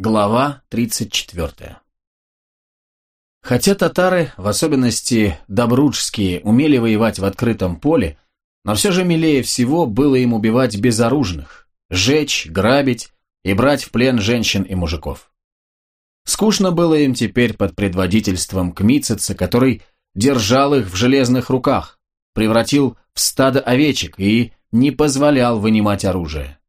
Глава 34 Хотя татары, в особенности добруджские, умели воевать в открытом поле, но все же милее всего было им убивать безоружных, жечь, грабить и брать в плен женщин и мужиков. Скучно было им теперь под предводительством Кмитцица, который держал их в железных руках, превратил в стадо овечек и не позволял вынимать оружие.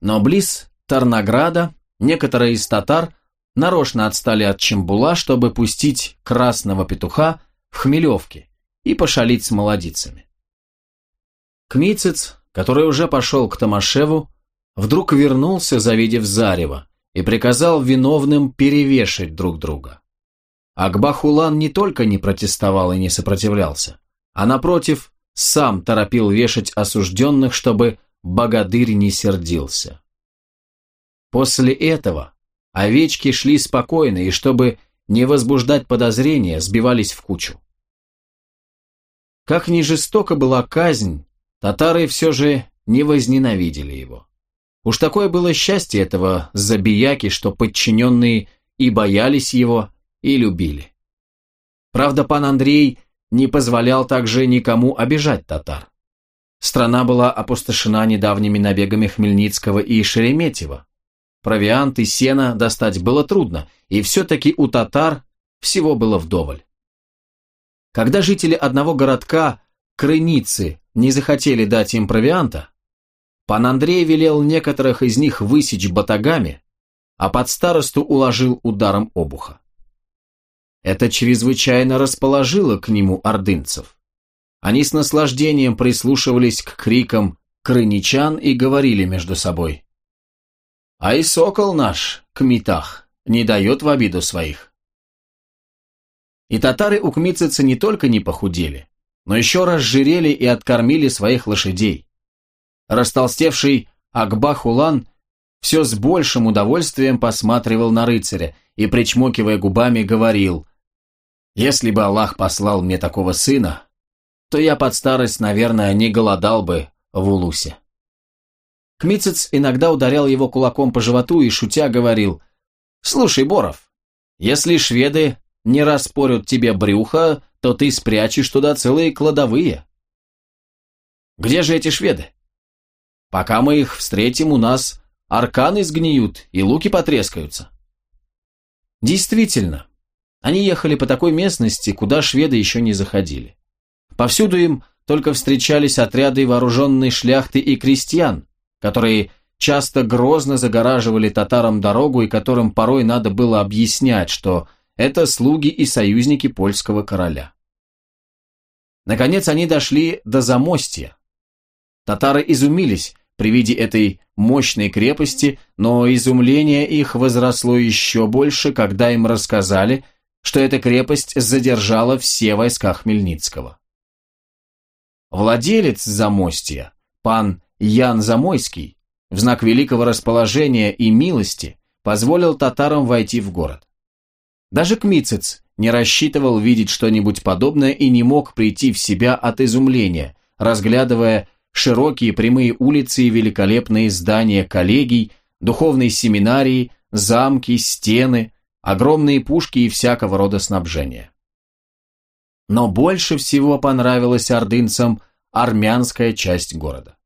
Но близ Тарнограда некоторые из татар нарочно отстали от Чембула, чтобы пустить красного петуха в Хмелевке и пошалить с молодицами. Кмицец, который уже пошел к Томашеву, вдруг вернулся, завидев зарево, и приказал виновным перевешать друг друга. Акбахулан не только не протестовал и не сопротивлялся, а напротив, сам торопил вешать осужденных, чтобы богадырь не сердился. После этого овечки шли спокойно и, чтобы не возбуждать подозрения, сбивались в кучу. Как ни жестока была казнь, татары все же не возненавидели его. Уж такое было счастье этого забияки, что подчиненные и боялись его, и любили. Правда, пан Андрей не позволял также никому обижать татар. Страна была опустошена недавними набегами Хмельницкого и Шереметьева. Провиант и сено достать было трудно, и все-таки у татар всего было вдоволь. Когда жители одного городка, Крыницы, не захотели дать им провианта, Пан Андрей велел некоторых из них высечь батагами, а под старосту уложил ударом обуха. Это чрезвычайно расположило к нему ордынцев. Они с наслаждением прислушивались к крикам крыничан и говорили между собой. «А и сокол наш, Кмитах, не дает в обиду своих». И татары у Кмитцица не только не похудели, но еще разжирели и откормили своих лошадей. Растолстевший Акбах-Улан все с большим удовольствием посматривал на рыцаря и, причмокивая губами, говорил, «Если бы Аллах послал мне такого сына, то я под старость, наверное, не голодал бы в Улусе». Кмицец иногда ударял его кулаком по животу и, шутя, говорил, «Слушай, Боров, если шведы не распорют тебе брюхо, то ты спрячешь туда целые кладовые». «Где же эти шведы?» Пока мы их встретим, у нас арканы сгниют и луки потрескаются. Действительно, они ехали по такой местности, куда шведы еще не заходили. Повсюду им только встречались отряды вооруженной шляхты и крестьян, которые часто грозно загораживали татарам дорогу и которым порой надо было объяснять, что это слуги и союзники польского короля. Наконец они дошли до Замостья. Татары изумились, при виде этой мощной крепости, но изумление их возросло еще больше, когда им рассказали, что эта крепость задержала все войска Хмельницкого. Владелец Замостья, пан Ян Замойский, в знак великого расположения и милости позволил татарам войти в город. Даже Кмицец не рассчитывал видеть что-нибудь подобное и не мог прийти в себя от изумления, разглядывая широкие прямые улицы и великолепные здания коллегий, духовной семинарии, замки, стены, огромные пушки и всякого рода снабжения. Но больше всего понравилась ордынцам армянская часть города.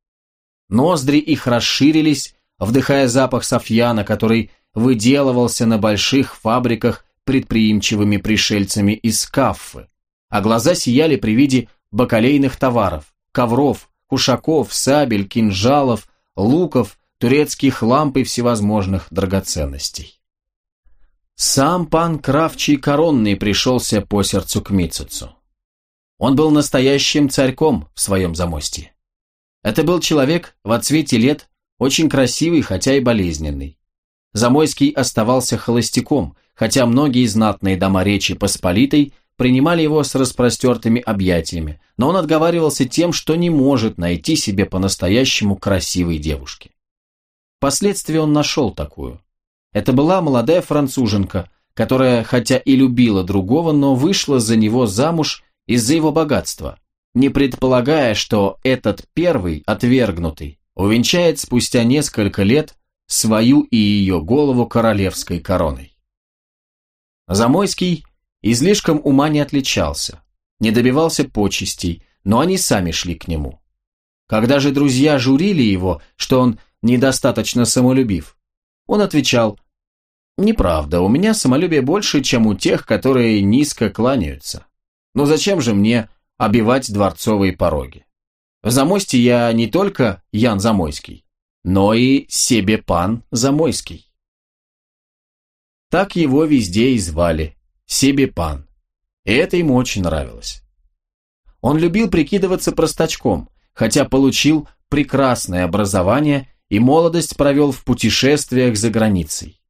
Ноздри их расширились, вдыхая запах софьяна, который выделывался на больших фабриках предприимчивыми пришельцами из Каффы, а глаза сияли при виде бакалейных товаров, ковров, кушаков, сабель, кинжалов, луков, турецких ламп и всевозможных драгоценностей. Сам пан Кравчий Коронный пришелся по сердцу к Мицицу. Он был настоящим царьком в своем замостье. Это был человек в отцвете лет, очень красивый, хотя и болезненный. Замойский оставался холостяком, хотя многие знатные дома Речи Посполитой принимали его с распростертыми объятиями, но он отговаривался тем, что не может найти себе по-настоящему красивой девушки. Впоследствии он нашел такую. Это была молодая француженка, которая, хотя и любила другого, но вышла за него замуж из-за его богатства, не предполагая, что этот первый, отвергнутый, увенчает спустя несколько лет свою и ее голову королевской короной. Замойский излишком ума не отличался, не добивался почестей, но они сами шли к нему. Когда же друзья журили его, что он недостаточно самолюбив, он отвечал, «Неправда, у меня самолюбие больше, чем у тех, которые низко кланяются. Но зачем же мне обивать дворцовые пороги? В Замойсте я не только Ян Замойский, но и себе пан Замойский». Так его везде и звали, себе пан. И это ему очень нравилось. Он любил прикидываться простачком, хотя получил прекрасное образование и молодость провел в путешествиях за границей.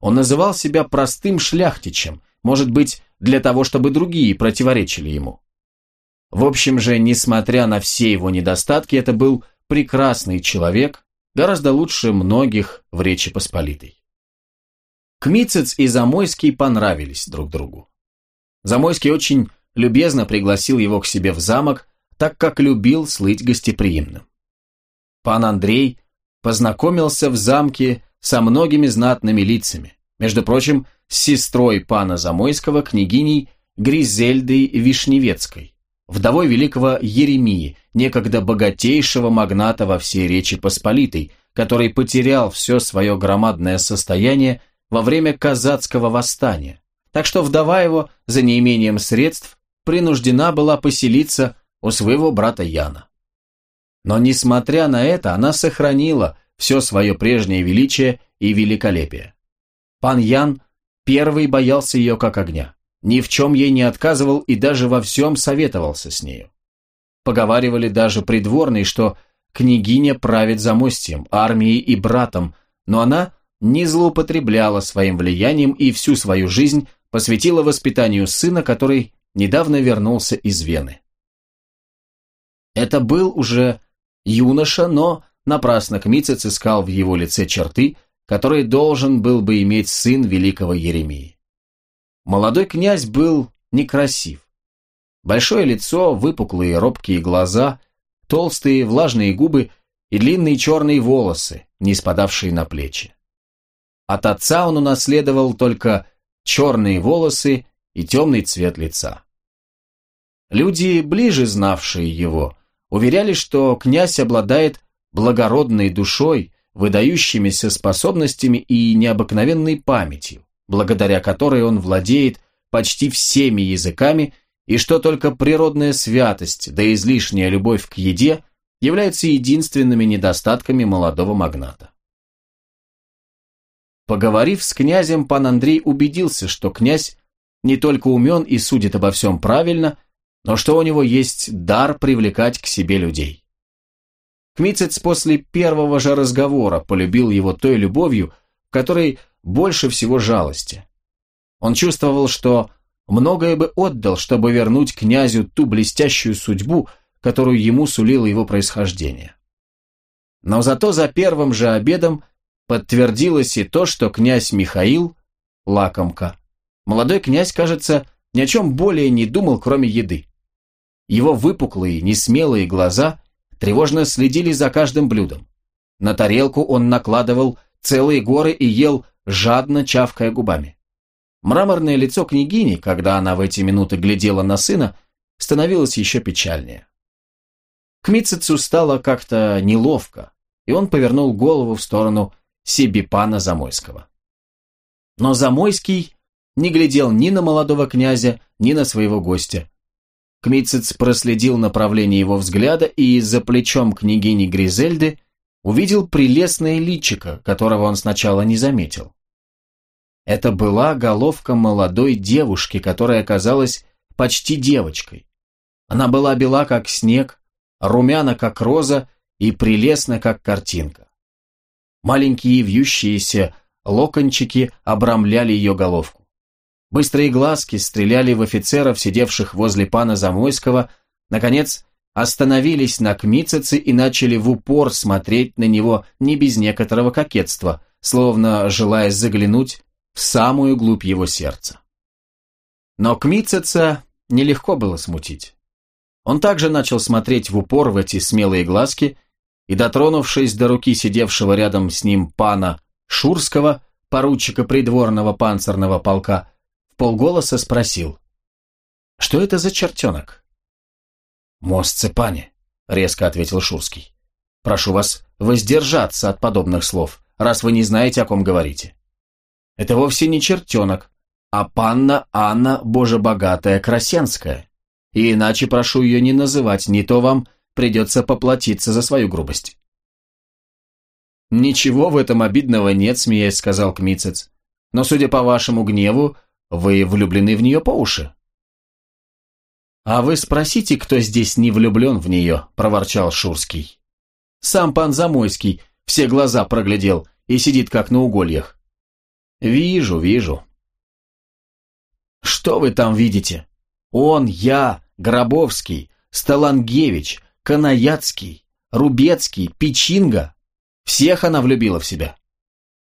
Он называл себя простым шляхтичем, может быть, для того, чтобы другие противоречили ему. В общем же, несмотря на все его недостатки, это был прекрасный человек, гораздо лучше многих в Речи Посполитой. Кмицец и Замойский понравились друг другу. Замойский очень любезно пригласил его к себе в замок, так как любил слыть гостеприимным. Пан Андрей познакомился в замке со многими знатными лицами, между прочим, с сестрой пана Замойского, княгиней Гризельдой Вишневецкой, вдовой великого Еремии, некогда богатейшего магната во всей Речи Посполитой, который потерял все свое громадное состояние во время казацкого восстания, так что вдова его, за неимением средств, принуждена была поселиться у своего брата Яна. Но несмотря на это, она сохранила все свое прежнее величие и великолепие. Пан Ян первый боялся ее как огня, ни в чем ей не отказывал и даже во всем советовался с нею. Поговаривали даже придворные, что княгиня правит замостьем, армией и братом, но она не злоупотребляла своим влиянием и всю свою жизнь посвятила воспитанию сына, который недавно вернулся из Вены. Это был уже юноша, но напрасно Кмицец искал в его лице черты, которые должен был бы иметь сын великого Еремии. Молодой князь был некрасив. Большое лицо, выпуклые робкие глаза, толстые влажные губы и длинные черные волосы, не спадавшие на плечи. От отца он унаследовал только черные волосы и темный цвет лица. Люди, ближе знавшие его, уверяли, что князь обладает благородной душой, выдающимися способностями и необыкновенной памятью, благодаря которой он владеет почти всеми языками, и что только природная святость да излишняя любовь к еде являются единственными недостатками молодого магната. Поговорив с князем, пан Андрей убедился, что князь не только умен и судит обо всем правильно, но что у него есть дар привлекать к себе людей. Кмицец после первого же разговора полюбил его той любовью, в которой больше всего жалости. Он чувствовал, что многое бы отдал, чтобы вернуть князю ту блестящую судьбу, которую ему сулило его происхождение. Но зато за первым же обедом подтвердилось и то, что князь Михаил – лакомка. Молодой князь, кажется, ни о чем более не думал, кроме еды. Его выпуклые, несмелые глаза тревожно следили за каждым блюдом. На тарелку он накладывал целые горы и ел, жадно чавкая губами. Мраморное лицо княгини, когда она в эти минуты глядела на сына, становилось еще печальнее. Кмитцицу стало как-то неловко, и он повернул голову в сторону Сибипана Замойского. Но Замойский не глядел ни на молодого князя, ни на своего гостя. Кмитцец проследил направление его взгляда и за плечом княгини Гризельды увидел прелестное личико, которого он сначала не заметил. Это была головка молодой девушки, которая оказалась почти девочкой. Она была бела, как снег, румяна, как роза, и прелестна, как картинка. Маленькие вьющиеся локончики обрамляли ее головку. Быстрые глазки стреляли в офицеров, сидевших возле пана Замойского, наконец остановились на Кмицеце и начали в упор смотреть на него не без некоторого кокетства, словно желая заглянуть в самую глубь его сердца. Но Кмицеца нелегко было смутить. Он также начал смотреть в упор в эти смелые глазки и, дотронувшись до руки сидевшего рядом с ним пана Шурского, поручика придворного панцирного полка, в полголоса спросил, «Что это за чертенок?» «Мост пани», — резко ответил Шурский. «Прошу вас воздержаться от подобных слов, раз вы не знаете, о ком говорите. Это вовсе не чертенок, а панна Анна Божебогатая Красенская. И иначе прошу ее не называть, не то вам придется поплатиться за свою грубость. «Ничего в этом обидного нет», — смеясь сказал Кмицец. «Но, судя по вашему гневу, вы влюблены в нее по уши». «А вы спросите, кто здесь не влюблен в нее», — проворчал Шурский. «Сам пан Замойский все глаза проглядел и сидит как на угольях». «Вижу, вижу». «Что вы там видите? Он, я, Гробовский, Сталангевич, Канаяцкий, Рубецкий, Печинга. Всех она влюбила в себя.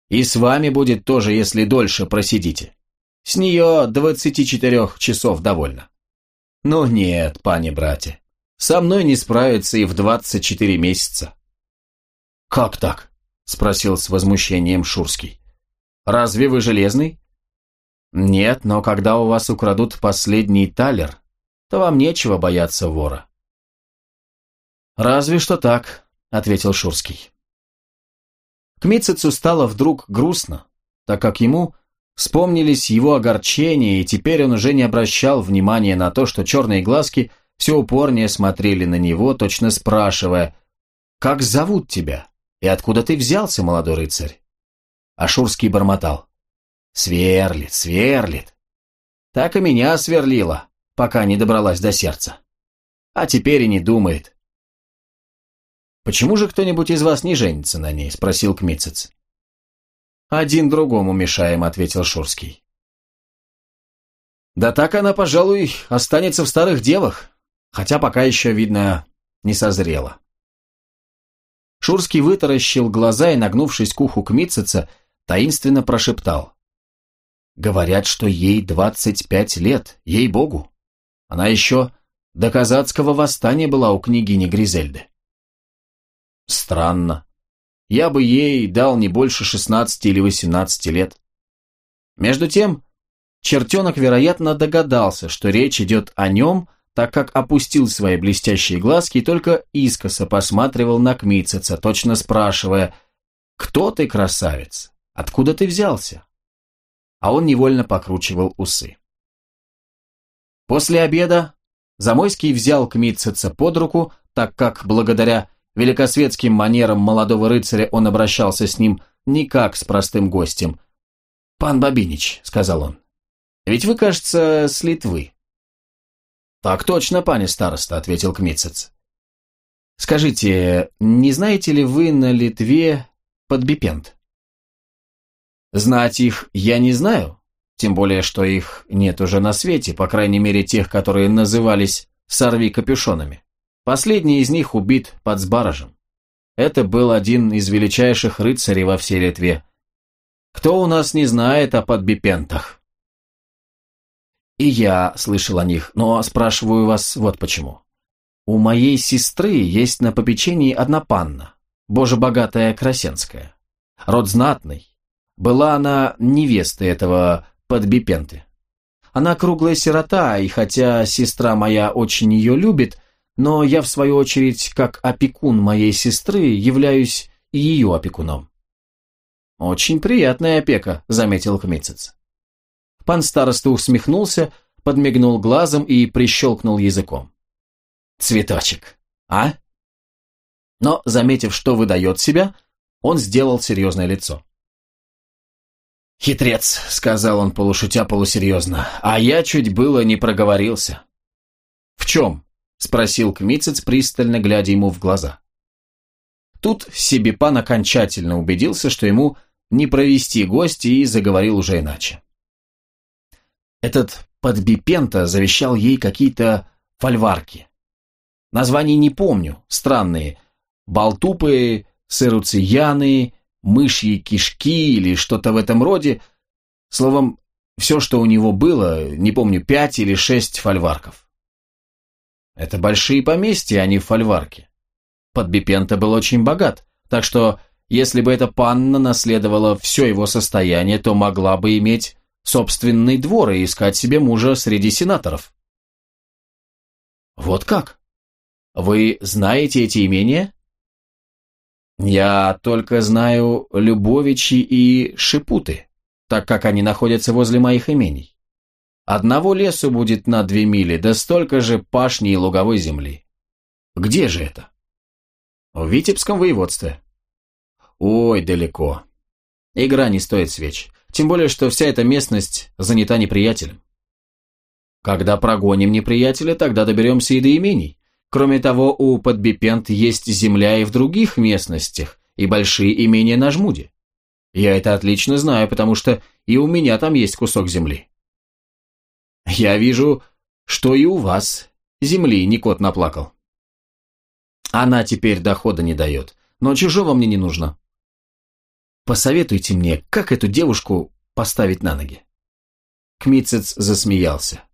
И с вами будет тоже, если дольше просидите. С нее 24 часов довольно. Ну нет, пани братья, со мной не справится и в 24 месяца. Как так? Спросил с возмущением Шурский. Разве вы железный? Нет, но когда у вас украдут последний талер, то вам нечего бояться вора. «Разве что так», — ответил Шурский. К Митцицу стало вдруг грустно, так как ему вспомнились его огорчения, и теперь он уже не обращал внимания на то, что черные глазки все упорнее смотрели на него, точно спрашивая, «Как зовут тебя? И откуда ты взялся, молодой рыцарь?» А Шурский бормотал, «Сверлит, сверлит. Так и меня сверлила, пока не добралась до сердца. А теперь и не думает. «Почему же кто-нибудь из вас не женится на ней?» – спросил Кмицец. «Один другому мешаем», – ответил Шурский. «Да так она, пожалуй, останется в старых девах, хотя пока еще, видно, не созрела». Шурский вытаращил глаза и, нагнувшись к уху Кмитцица, таинственно прошептал. «Говорят, что ей двадцать пять лет, ей-богу. Она еще до казацкого восстания была у княгини Гризельды». Странно. Я бы ей дал не больше 16 или 18 лет. Между тем, чертенок, вероятно, догадался, что речь идет о нем, так как опустил свои блестящие глазки и только искоса посматривал на Кмитцица, точно спрашивая, «Кто ты, красавец? Откуда ты взялся?» А он невольно покручивал усы. После обеда Замойский взял Кмитцица под руку, так как, благодаря Великосветским манерам молодого рыцаря он обращался с ним не как с простым гостем. «Пан Бабинич», — сказал он, — «ведь вы, кажется, с Литвы». «Так точно, пане староста», — ответил Кмицец. «Скажите, не знаете ли вы на Литве подбипент?» «Знать их я не знаю, тем более, что их нет уже на свете, по крайней мере тех, которые назывались «сорви-капюшонами». Последний из них убит под Сбаражем. Это был один из величайших рыцарей во всей Литве. Кто у нас не знает о подбипентах? И я слышал о них, но спрашиваю вас вот почему. У моей сестры есть на попечении одна панна, боже богатая Красенская. Род знатный. Была она невестой этого подбипенты. Она круглая сирота, и хотя сестра моя очень ее любит, но я, в свою очередь, как опекун моей сестры, являюсь и ее опекуном. «Очень приятная опека», — заметил Кмицец. Пан староста усмехнулся, подмигнул глазом и прищелкнул языком. «Цветочек, а?» Но, заметив, что выдает себя, он сделал серьезное лицо. «Хитрец», — сказал он полушутя полусерьезно, — «а я чуть было не проговорился». «В чем?» спросил Кмицец, пристально глядя ему в глаза. Тут Себепан окончательно убедился, что ему не провести гостя и заговорил уже иначе. Этот подбипента завещал ей какие-то фольварки. Названий не помню, странные. Болтупы, сыруцияны, мышьи кишки или что-то в этом роде. Словом, все, что у него было, не помню, пять или шесть фольварков. Это большие поместья, а не фольварки. Подбипента был очень богат, так что если бы эта панна наследовала все его состояние, то могла бы иметь собственный двор и искать себе мужа среди сенаторов. Вот как? Вы знаете эти имения? Я только знаю Любовичи и Шипуты, так как они находятся возле моих имений. Одного лесу будет на две мили, да столько же пашни и луговой земли. Где же это? В Витебском воеводстве. Ой, далеко. Игра не стоит свеч. Тем более, что вся эта местность занята неприятелем. Когда прогоним неприятеля, тогда доберемся и до имений. Кроме того, у Подбипент есть земля и в других местностях, и большие имения на жмуде. Я это отлично знаю, потому что и у меня там есть кусок земли. Я вижу, что и у вас земли не кот наплакал. Она теперь дохода не дает, но чужого мне не нужно. Посоветуйте мне, как эту девушку поставить на ноги. Кмицец засмеялся.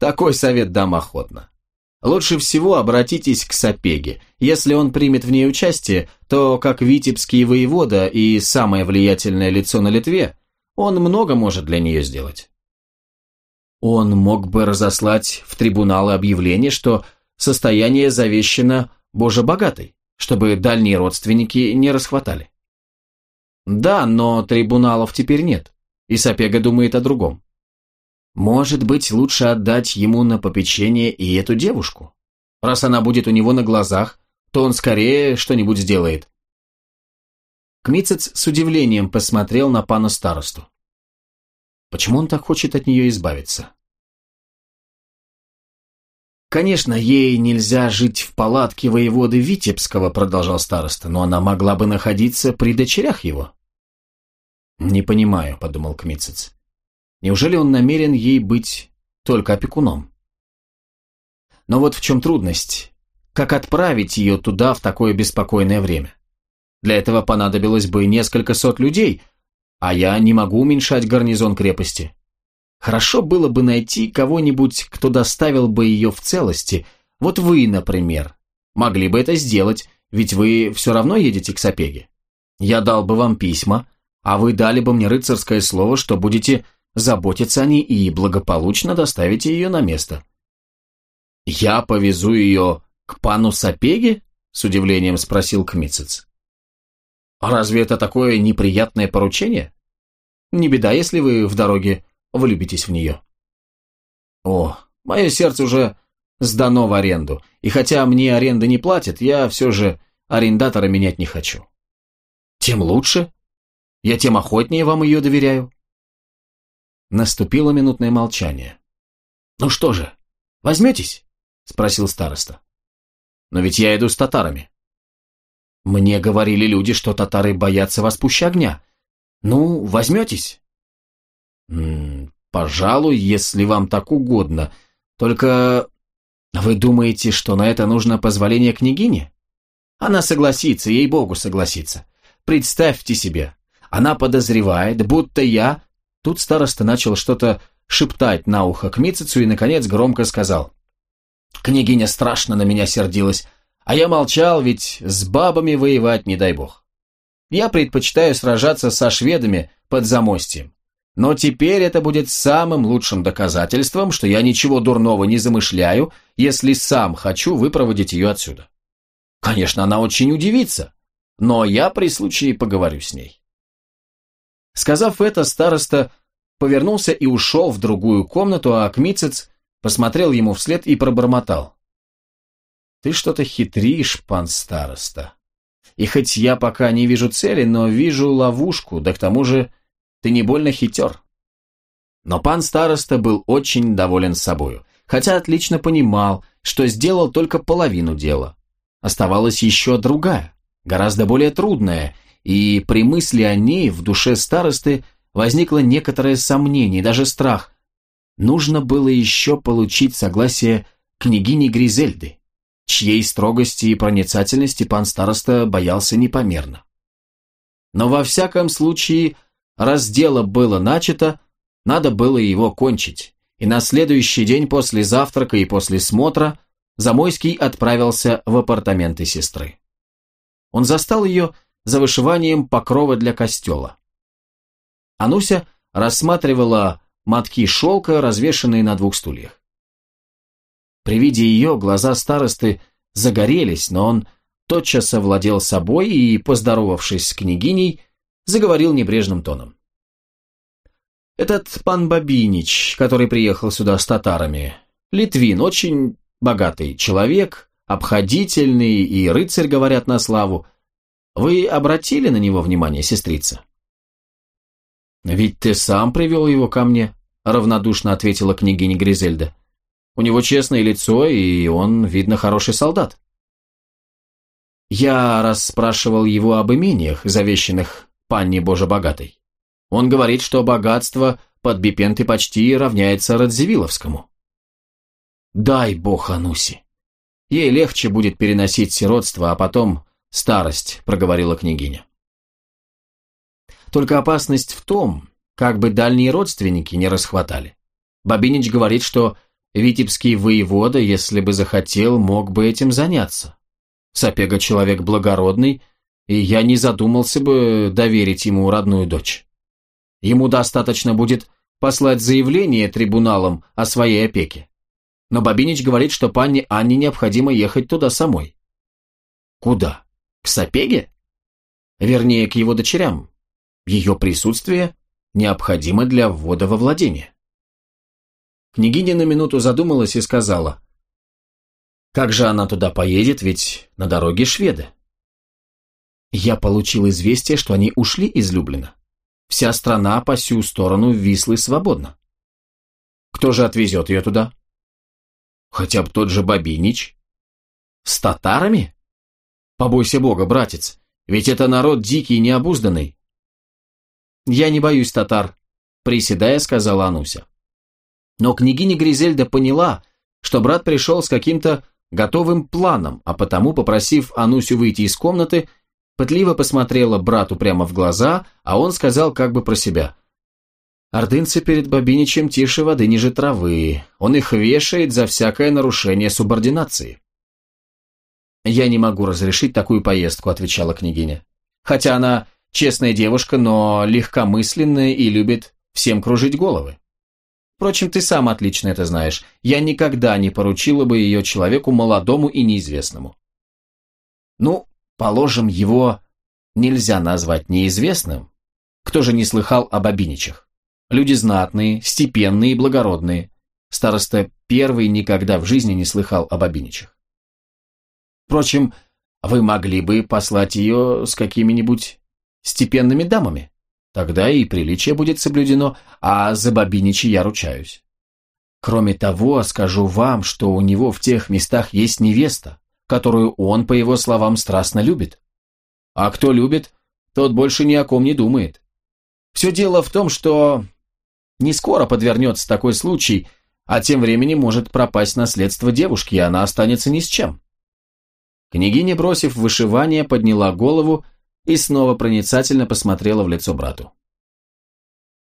Такой совет дам охотно. Лучше всего обратитесь к Сапеге. Если он примет в ней участие, то, как витебский воевода и самое влиятельное лицо на Литве, он много может для нее сделать. Он мог бы разослать в трибуналы объявление, что состояние завещено боже богатой, чтобы дальние родственники не расхватали. Да, но трибуналов теперь нет, и Сапега думает о другом. Может быть, лучше отдать ему на попечение и эту девушку? Раз она будет у него на глазах, то он скорее что-нибудь сделает. Кмицец с удивлением посмотрел на пана старосту. Почему он так хочет от нее избавиться? «Конечно, ей нельзя жить в палатке воеводы Витебского», продолжал староста, «но она могла бы находиться при дочерях его». «Не понимаю», — подумал Кмицец. Неужели он намерен ей быть только опекуном? Но вот в чем трудность. Как отправить ее туда в такое беспокойное время? Для этого понадобилось бы несколько сот людей, а я не могу уменьшать гарнизон крепости. Хорошо было бы найти кого-нибудь, кто доставил бы ее в целости. Вот вы, например. Могли бы это сделать, ведь вы все равно едете к Сапеге. Я дал бы вам письма, а вы дали бы мне рыцарское слово, что будете заботиться о ней и благополучно доставите ее на место. «Я повезу ее к пану Сапеге?» — с удивлением спросил Кмицец. «А разве это такое неприятное поручение? Не беда, если вы в дороге влюбитесь в нее». «О, мое сердце уже сдано в аренду, и хотя мне аренды не платят, я все же арендатора менять не хочу». «Тем лучше. Я тем охотнее вам ее доверяю». Наступило минутное молчание. «Ну что же, возьметесь?» – спросил староста. «Но ведь я иду с татарами». «Мне говорили люди, что татары боятся вас пуще огня. Ну, возьметесь?» «Пожалуй, если вам так угодно. Только вы думаете, что на это нужно позволение княгине? Она согласится, ей-богу согласится. Представьте себе, она подозревает, будто я Тут староста начал что-то шептать на ухо к Мицицу и, наконец, громко сказал. «Княгиня страшно на меня сердилась, а я молчал, ведь с бабами воевать не дай бог. Я предпочитаю сражаться со шведами под замостьем. Но теперь это будет самым лучшим доказательством, что я ничего дурного не замышляю, если сам хочу выпроводить ее отсюда. Конечно, она очень удивится, но я при случае поговорю с ней. Сказав это, староста повернулся и ушел в другую комнату, а Кмицец посмотрел ему вслед и пробормотал. «Ты что-то хитришь, пан староста. И хоть я пока не вижу цели, но вижу ловушку, да к тому же ты не больно хитер». Но пан староста был очень доволен собою, хотя отлично понимал, что сделал только половину дела. Оставалась еще другая, гораздо более трудная, и при мысли о ней в душе старосты возникло некоторое сомнение, даже страх. Нужно было еще получить согласие княгини Гризельды, чьей строгости и проницательности пан староста боялся непомерно. Но во всяком случае, раз дело было начато, надо было его кончить, и на следующий день после завтрака и после смотра Замойский отправился в апартаменты сестры. Он застал ее за вышиванием покрова для костела. Ануся рассматривала мотки шелка, развешанные на двух стульях. При виде ее глаза старосты загорелись, но он тотчас овладел собой и, поздоровавшись с княгиней, заговорил небрежным тоном. «Этот пан Бабинич, который приехал сюда с татарами, Литвин, очень богатый человек, обходительный и рыцарь, говорят на славу. Вы обратили на него внимание, сестрица?» «Ведь ты сам привел его ко мне», — равнодушно ответила княгиня Гризельда. «У него честное лицо, и он, видно, хороший солдат». Я расспрашивал его об имениях, завещанных панне Боже богатой. Он говорит, что богатство под Бипенты почти равняется Радзивилловскому. Дай бог Ануси. Ей легче будет переносить сиротство, а потом старость, проговорила княгиня. Только опасность в том, как бы дальние родственники не расхватали. Бабинич говорит, что витебский воевода, если бы захотел, мог бы этим заняться. Сапега человек благородный, и я не задумался бы доверить ему родную дочь. Ему достаточно будет послать заявление трибуналам о своей опеке. Но Бабинич говорит, что панне Анне необходимо ехать туда самой. Куда? К Сапеге? Вернее, к его дочерям. Ее присутствие необходимо для ввода во владение. Княгиня на минуту задумалась и сказала, как же она туда поедет, ведь на дороге шведы? Я получил известие, что они ушли из Люблина. Вся страна по сю сторону Вислы свободна. Кто же отвезет ее туда? Хотя бы тот же Бабинич. С татарами? Побойся бога, братец, ведь это народ дикий и необузданный. Я не боюсь татар, приседая, сказала Ануся. Но княгиня Гризельда поняла, что брат пришел с каким-то готовым планом, а потому, попросив Анусю выйти из комнаты, пытливо посмотрела брату прямо в глаза, а он сказал как бы про себя. «Ордынцы перед Бабиничем тише воды ниже травы, он их вешает за всякое нарушение субординации». «Я не могу разрешить такую поездку», — отвечала княгиня. «Хотя она честная девушка, но легкомысленная и любит всем кружить головы. Впрочем, ты сам отлично это знаешь. Я никогда не поручила бы ее человеку молодому и неизвестному. Ну, положим, его нельзя назвать неизвестным. Кто же не слыхал об Абиничах? Люди знатные, степенные и благородные. Староста первый никогда в жизни не слыхал об Абиничах. Впрочем, вы могли бы послать ее с какими-нибудь степенными дамами. Тогда и приличие будет соблюдено, а за Бабиничи я ручаюсь. Кроме того, скажу вам, что у него в тех местах есть невеста, которую он, по его словам, страстно любит. А кто любит, тот больше ни о ком не думает. Все дело в том, что не скоро подвернется такой случай, а тем временем может пропасть наследство девушки, и она останется ни с чем. Княгиня, бросив вышивание, подняла голову и снова проницательно посмотрела в лицо брату.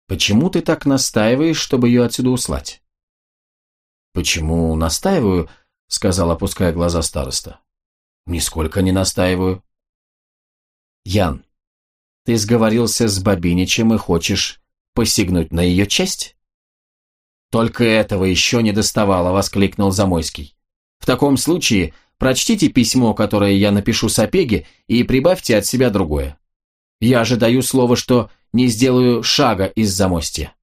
«Почему ты так настаиваешь, чтобы ее отсюда услать?» «Почему настаиваю?» — сказал, опуская глаза староста. «Нисколько не настаиваю». «Ян, ты сговорился с Бабиничем и хочешь посягнуть на ее честь?» «Только этого еще не доставало», — воскликнул Замойский. «В таком случае Прочтите письмо, которое я напишу Сапеге, и прибавьте от себя другое. Я же даю слово, что не сделаю шага из замостья.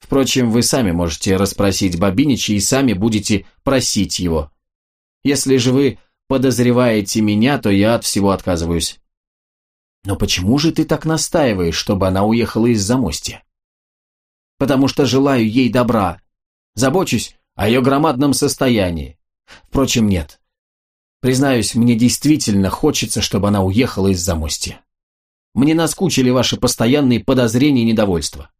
Впрочем, вы сами можете расспросить Бабинича и сами будете просить его. Если же вы подозреваете меня, то я от всего отказываюсь. Но почему же ты так настаиваешь, чтобы она уехала из замостья? Потому что желаю ей добра. Забочусь о ее громадном состоянии. Впрочем, нет. Признаюсь, мне действительно хочется, чтобы она уехала из замостья. Мне наскучили ваши постоянные подозрения и недовольства.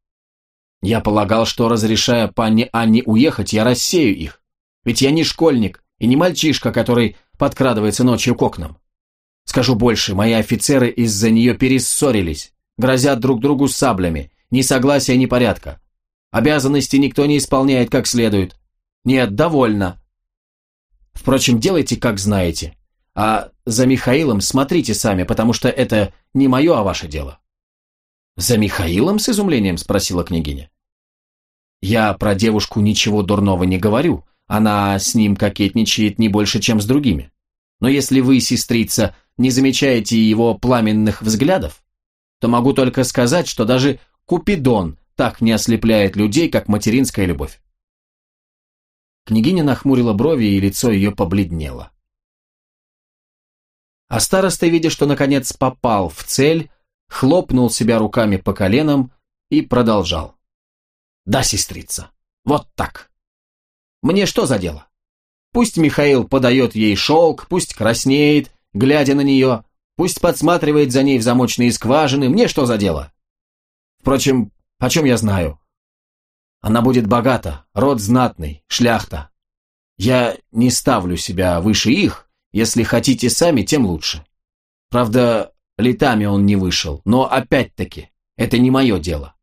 Я полагал, что, разрешая панне Анне уехать, я рассею их. Ведь я не школьник и не мальчишка, который подкрадывается ночью к окнам. Скажу больше, мои офицеры из-за нее перессорились, грозят друг другу саблями, ни согласия, ни порядка. Обязанности никто не исполняет как следует. Нет, довольно. Впрочем, делайте, как знаете. А за Михаилом смотрите сами, потому что это не мое, а ваше дело». «За Михаилом?» – с изумлением спросила княгиня. «Я про девушку ничего дурного не говорю. Она с ним кокетничает не больше, чем с другими. Но если вы, сестрица, не замечаете его пламенных взглядов, то могу только сказать, что даже Купидон так не ослепляет людей, как материнская любовь. Княгиня нахмурила брови, и лицо ее побледнело. А староста, видя, что наконец попал в цель, хлопнул себя руками по коленам и продолжал. «Да, сестрица, вот так. Мне что за дело? Пусть Михаил подает ей шелк, пусть краснеет, глядя на нее, пусть подсматривает за ней в замочные скважины, мне что за дело? Впрочем, о чем я знаю? Она будет богата, род знатный, шляхта. Я не ставлю себя выше их, если хотите сами, тем лучше. Правда, летами он не вышел, но опять-таки, это не мое дело.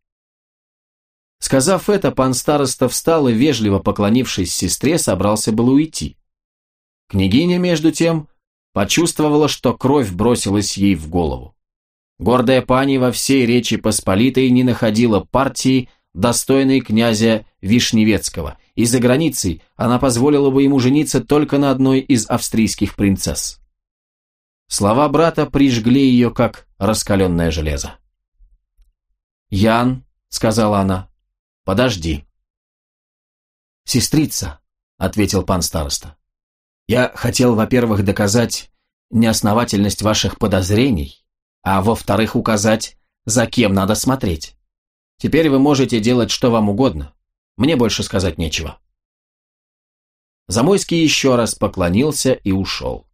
Сказав это, пан староста встал и, вежливо поклонившись сестре, собрался было уйти. Княгиня, между тем, почувствовала, что кровь бросилась ей в голову. Гордая пани во всей Речи Посполитой не находила партии, достойной князя Вишневецкого, и за границей она позволила бы ему жениться только на одной из австрийских принцесс. Слова брата прижгли ее, как раскаленное железо. «Ян», — сказала она, — «подожди». «Сестрица», — ответил пан староста, — «я хотел, во-первых, доказать неосновательность ваших подозрений, а во-вторых, указать, за кем надо смотреть. Теперь вы можете делать что вам угодно. Мне больше сказать нечего. Замойский еще раз поклонился и ушел.